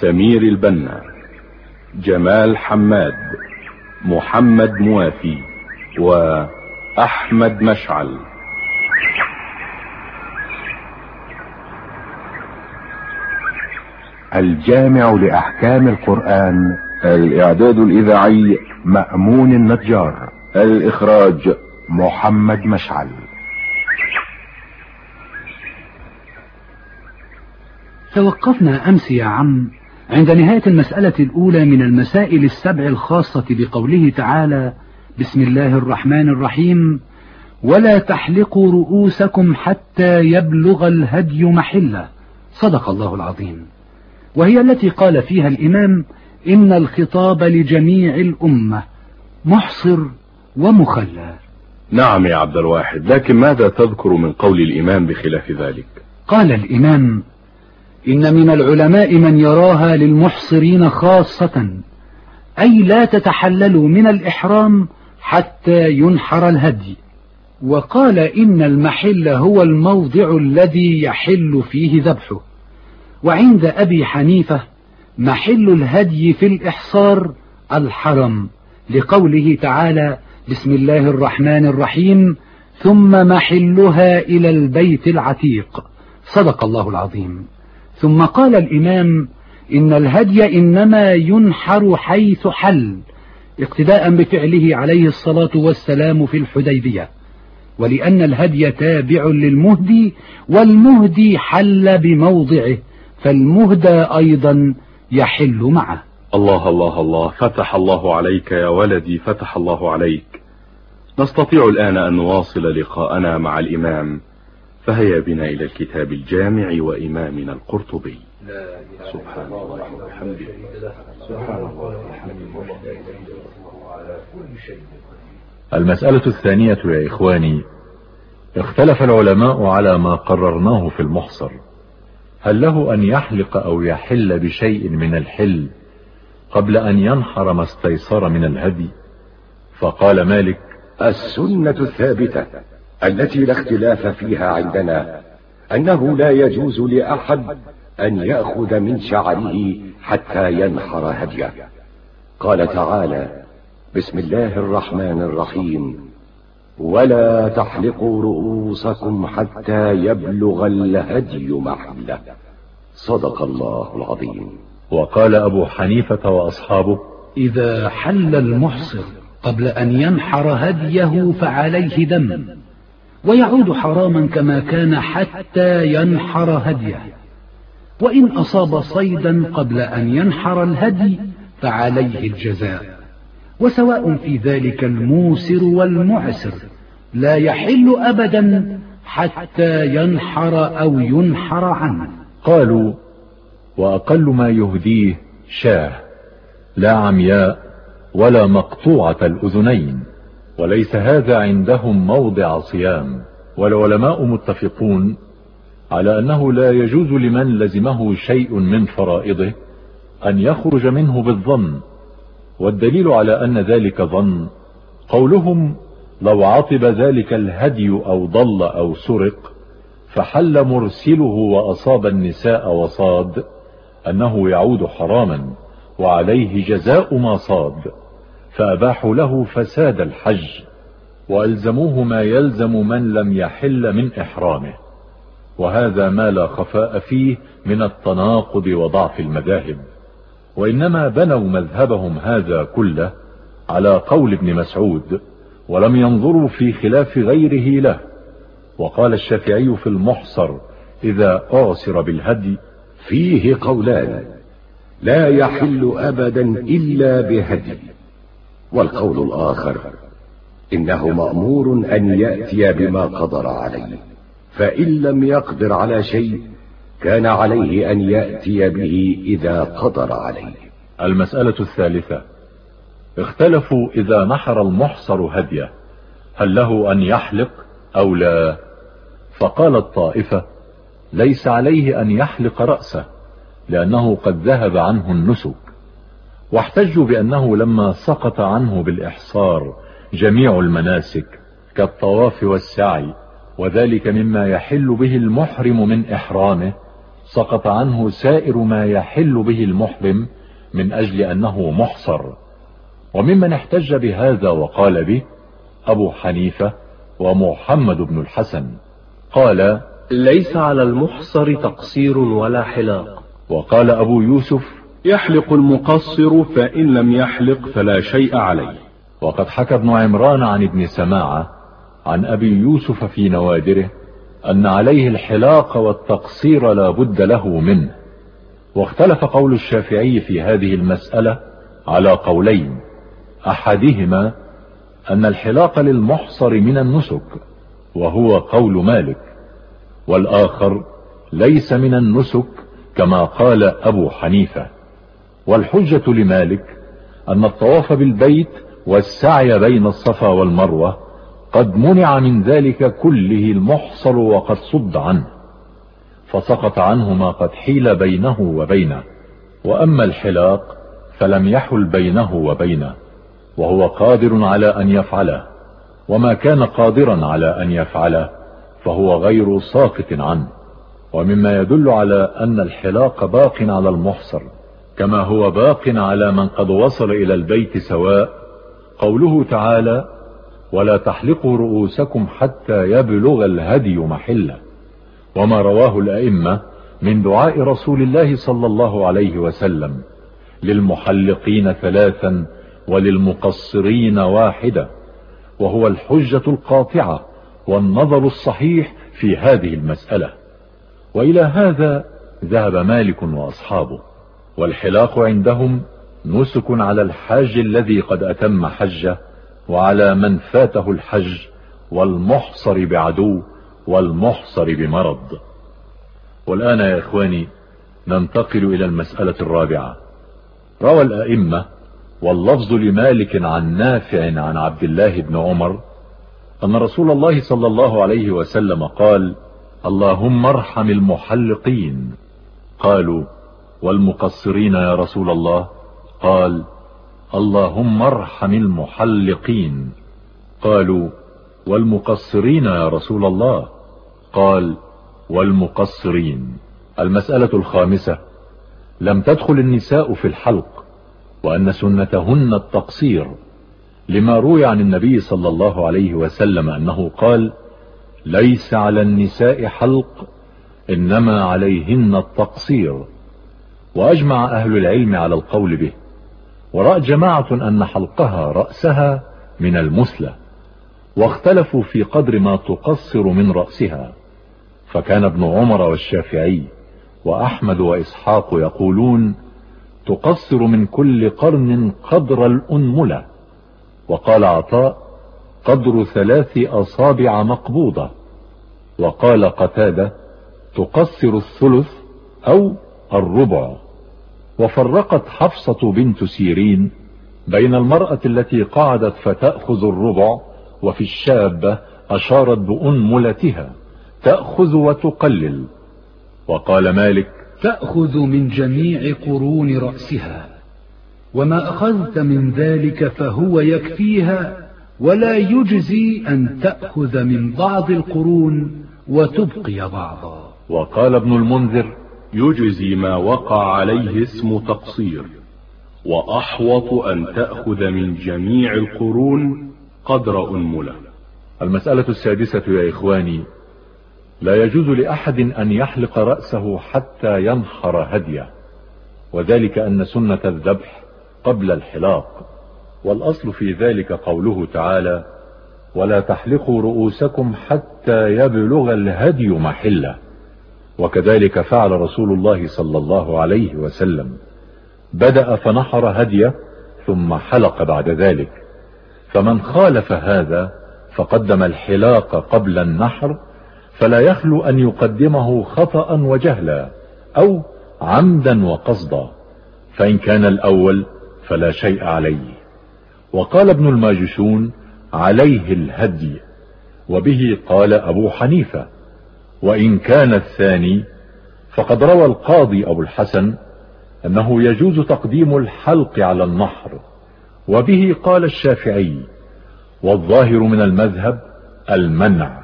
سمير البنا جمال حماد محمد موافي وأحمد مشعل. الجامع لأحكام القرآن الإعداد الإذاعي مأمون النجار. الإخراج محمد مشعل. توقفنا أمس يا عم. عند نهاية المسألة الأولى من المسائل السبع الخاصة بقوله تعالى بسم الله الرحمن الرحيم. ولا تحلقوا رؤوسكم حتى يبلغ الهدي محلة. صدق الله العظيم. وهي التي قال فيها الإمام إن الخطاب لجميع الأمة محصر ومخلى. نعم يا عبد الواحد لكن ماذا تذكر من قول الإمام بخلاف ذلك؟ قال الإمام إن من العلماء من يراها للمحصرين خاصة أي لا تتحللوا من الإحرام حتى ينحر الهدي. وقال إن المحل هو الموضع الذي يحل فيه ذبحه. وعند أبي حنيفة محل الهدي في الإحصار الحرم لقوله تعالى بسم الله الرحمن الرحيم ثم محلها إلى البيت العتيق صدق الله العظيم. ثم قال الإمام إن الهدي إنما ينحر حيث حل اقتداء بفعله عليه الصلاة والسلام في الحديبية ولأن الهدي تابع للمهدي والمهدي حل بموضعه فالمهدى أيضا يحل معه. الله الله الله فتح الله عليك يا ولدي فتح الله عليك. نستطيع الآن أن نواصل لقاءنا مع الإمام. فهيا بنا إلى الكتاب الجامع وإمامنا القرطبي. سبحان الله وبحمده. سبحان الله المسألة الثانية يا إخواني اختلف العلماء على ما قررناه في المحصر. هل له أن يحلق أو يحل بشيء من الحل قبل أن ينحر ما استيسر من الهدي؟ فقال مالك السنة الثابتة. التي لا اختلاف فيها عندنا أنه لا يجوز لأحد أن يأخذ من شعره حتى ينحر هديه. قال تعالى بسم الله الرحمن الرحيم ولا تحلقوا رؤوسكم حتى يبلغ الهدي محله. صدق الله العظيم. وقال أبو حنيفة وأصحابه إذا حل المحصر قبل أن ينحر هديه فعليه دم. ويعود حراما كما كان حتى ينحر هديه. وإن أصاب صيدا قبل أن ينحر الهدي فعليه الجزاء. وسواء في ذلك الموسر والمعسر لا يحل أبدا حتى ينحر أو ينحر عنه. قالوا وأقل ما يهديه شاه لا عمياء ولا مقطوعة الأذنين. وليس هذا عندهم موضع صيام. والعلماء متفقون على أنه لا يجوز لمن لزمه شيء من فرائضه أن يخرج منه بالظن. والدليل على أن ذلك ظن. قولهم لو عطب ذلك الهدي أو ضل أو سرق فحل مرسله وأصاب النساء وصاد أنه يعود حراما وعليه جزاء ما صاد. فأباحوا له فساد الحج وألزموه ما يلزم من لم يحل من إحرامه. وهذا ما لا خفاء فيه من التناقض وضعف المذاهب. وإنما بنوا مذهبهم هذا كله على قول ابن مسعود ولم ينظروا في خلاف غيره له. وقال الشافعي في المحصر إذا أعسر بالهدي فيه قولان لا يحل أبدا إلا بهدي. والقول الآخر إنه مأمور أن يأتي بما قدر عليه فإن لم يقدر على شيء كان عليه أن يأتي به إذا قدر عليه. المسألة الثالثة اختلفوا إذا نحر المحصر هديه هل له أن يحلق أو لا؟ فقال الطائفة ليس عليه أن يحلق رأسه لأنه قد ذهب عنه النسك. واحتجوا بأنه لما سقط عنه بالإحصار جميع المناسك كالطواف والسعي وذلك مما يحل به المحرم من إحرامه سقط عنه سائر ما يحل به المحرم من أجل أنه محصر. وممن احتج بهذا وقال به أبو حنيفة ومحمد بن الحسن. قال ليس على المحصر تقصير ولا حلاق. وقال أبو يوسف يحلق المقصر فإن لم يحلق فلا شيء عليه. وقد حكى ابن عمران عن ابن سماعة عن أبي يوسف في نوادره أن عليه الحلاق والتقصير لا بد له منه. واختلف قول الشافعي في هذه المسألة على قولين. أحدهما أن الحلاق للمحصر من النسك وهو قول مالك. والآخر ليس من النسك كما قال أبو حنيفة. والحجة لمالك أن الطواف بالبيت والسعي بين الصفا والمروة قد منع من ذلك كله المحصر وقد صد عنه فسقط عنه ما قد حيل بينه وبينه وأما الحلاق فلم يحل بينه وبينه وهو قادر على أن يفعله وما كان قادرا على أن يفعله فهو غير ساقط عنه ومما يدل على أن الحلاق باق على المحصر. كما هو باق على من قد وصل إلى البيت سواء. قوله تعالى ولا تحلقوا رؤوسكم حتى يبلغ الهدي محلة. وما رواه الأئمة من دعاء رسول الله صلى الله عليه وسلم للمحلقين ثلاثا وللمقصرين واحدة. وهو الحجة القاطعة والنظر الصحيح في هذه المسألة. وإلى هذا ذهب مالك وأصحابه. والحلاق عندهم نسك على الحاج الذي قد أتم حجه وعلى من فاته الحج والمحصر بعدو والمحصر بمرض. والآن يا إخواني ننتقل إلى المسألة الرابعة. روى الأئمة واللفظ لمالك عن نافع عن عبد الله بن عمر أن رسول الله صلى الله عليه وسلم قال اللهم ارحم المحلقين قالوا والمقصرين يا رسول الله قال اللهم ارحم المحلقين. قالوا والمقصرين يا رسول الله. قال والمقصرين. المسألة الخامسة لم تدخل النساء في الحلق وأن سنتهن التقصير لما روي عن النبي صلى الله عليه وسلم أنه قال ليس على النساء حلق إنما عليهن التقصير. وأجمع أهل العلم على القول به. ورأى جماعة أن حلقها رأسها من المسلة واختلفوا في قدر ما تقصر من رأسها. فكان ابن عمر والشافعي وأحمد وإسحاق يقولون تقصر من كل قرن قدر الأنملة. وقال عطاء قدر ثلاث أصابع مقبوضة. وقال قتادة تقصر الثلث أو الربع. وفرقت حفصة بنت سيرين بين المرأة التي قعدت فتأخذ الربع وفي الشابة أشارت بأنملتها تأخذ وتقلل. وقال مالك تأخذ من جميع قرون رأسها وما أخذت من ذلك فهو يكفيها ولا يجزي أن تأخذ من بعض القرون وتبقي بعضا. وقال ابن المنذر يجزي ما وقع عليه اسم تقصير وأحوط أن تأخذ من جميع القرون قدر أنملة. المسألة السادسة يا إخواني لا يجوز لأحد أن يحلق رأسه حتى ينحر هديه وذلك أن سنة الذبح قبل الحلاق. والأصل في ذلك قوله تعالى ولا تحلقوا رؤوسكم حتى يبلغ الهدي محلة وكذلك فعل رسول الله صلى الله عليه وسلم. بدأ فنحر هديه ثم حلق بعد ذلك. فمن خالف هذا فقدم الحلاق قبل النحر فلا يخلو أن يقدمه خطأ وجهلا أو عمدا وقصدا. فإن كان الأول فلا شيء عليه. وقال ابن الماجشون عليه الهدي وبه قال أبو حنيفة وإن كان الثاني فقد روى القاضي أبو الحسن أنه يجوز تقديم الحلق على النحر وبه قال الشافعي والظاهر من المذهب المنع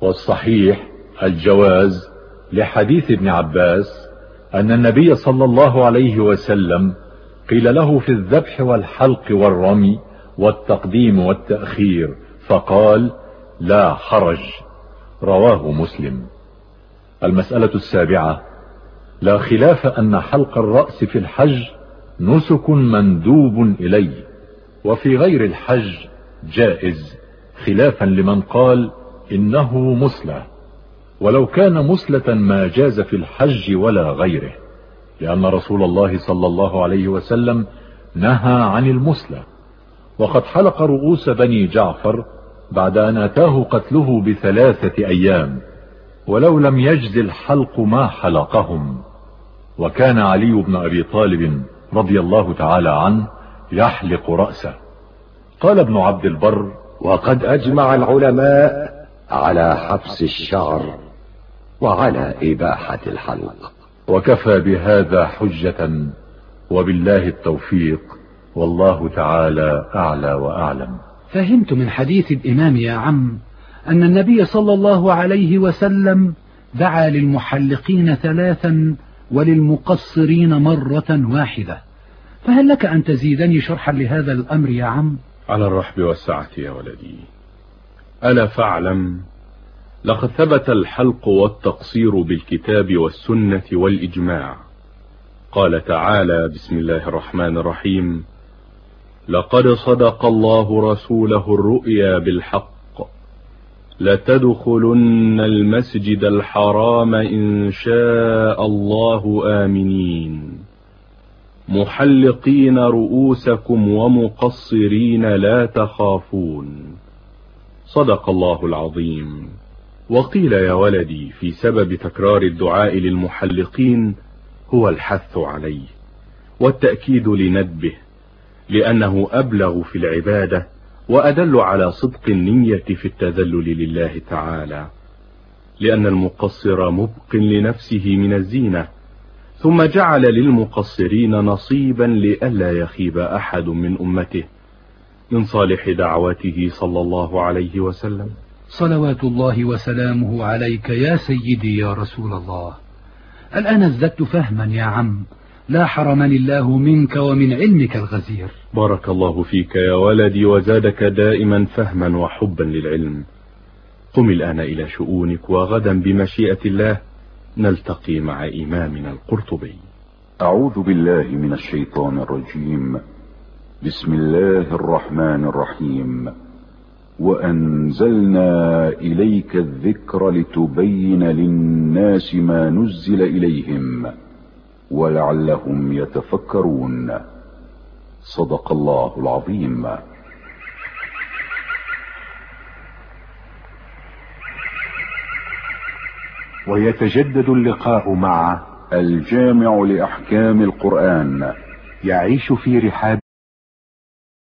والصحيح الجواز لحديث ابن عباس أن النبي صلى الله عليه وسلم قيل له في الذبح والحلق والرمي والتقديم والتأخير فقال لا حرج. رواه مسلم. المسألة السابعة لا خلاف أن حلق الرأس في الحج نسك مندوب إليه وفي غير الحج جائز خلافا لمن قال إنه مسلة ولو كان مسلة ما جاز في الحج ولا غيره لأن رسول الله صلى الله عليه وسلم نهى عن المسلة وقد حلق رؤوس بني جعفر بعد أن أتاه قتله بثلاثة أيام ولو لم يجز الحلق ما حلقهم. وكان علي بن أبي طالب رضي الله تعالى عنه يحلق رأسه. قال ابن عبد البر وقد أجمع العلماء على حبس الشعر وعلى إباحة الحلق. وكفى بهذا حجة وبالله التوفيق والله تعالى أعلى وأعلم. فهمت من حديث الإمام يا عم أن النبي صلى الله عليه وسلم دعا للمحلقين ثلاثا وللمقصرين مرة واحدة. فهل لك أن تزيدني شرحا لهذا الأمر يا عم؟ على الرحب والسعة يا ولدي. ألا فاعلم لقد ثبت الحلق والتقصير بالكتاب والسنة والإجماع. قال تعالى بسم الله الرحمن الرحيم لقد صدق الله رسوله الرؤيا بالحق. لتدخلن المسجد الحرام إن شاء الله آمنين. محلقين رؤوسكم ومقصرين لا تخافون. صدق الله العظيم. وقيل يا ولدي في سبب تكرار الدعاء للمحلقين هو الحث عليه والتأكيد لندبه. لأنه أبلغ في العبادة وأدل على صدق النية في التذلل لله تعالى. لأن المقصر مبق لنفسه من الزينة ثم جعل للمقصرين نصيبا لئلا يخيب أحد من أمته. من صالح دعوته صلى الله عليه وسلم. صلوات الله وسلامه عليك يا سيدي يا رسول الله. الآن ازددت فهما يا عم؟ لا حرمني الله منك ومن علمك الغزير. بارك الله فيك يا ولدي وزادك دائما فهما وحبا للعلم. قم الآن إلى شؤونك وغدا بمشيئة الله نلتقي مع إمامنا القرطبي. أعوذ بالله من الشيطان الرجيم. بسم الله الرحمن الرحيم. وأنزلنا إليك الذكر لتبين للناس ما نزل إليهم. ولعلهم يتفكرون. صدق الله العظيم. ويتجدد اللقاء مع الجامع لأحكام القرآن. يعيش في رحاب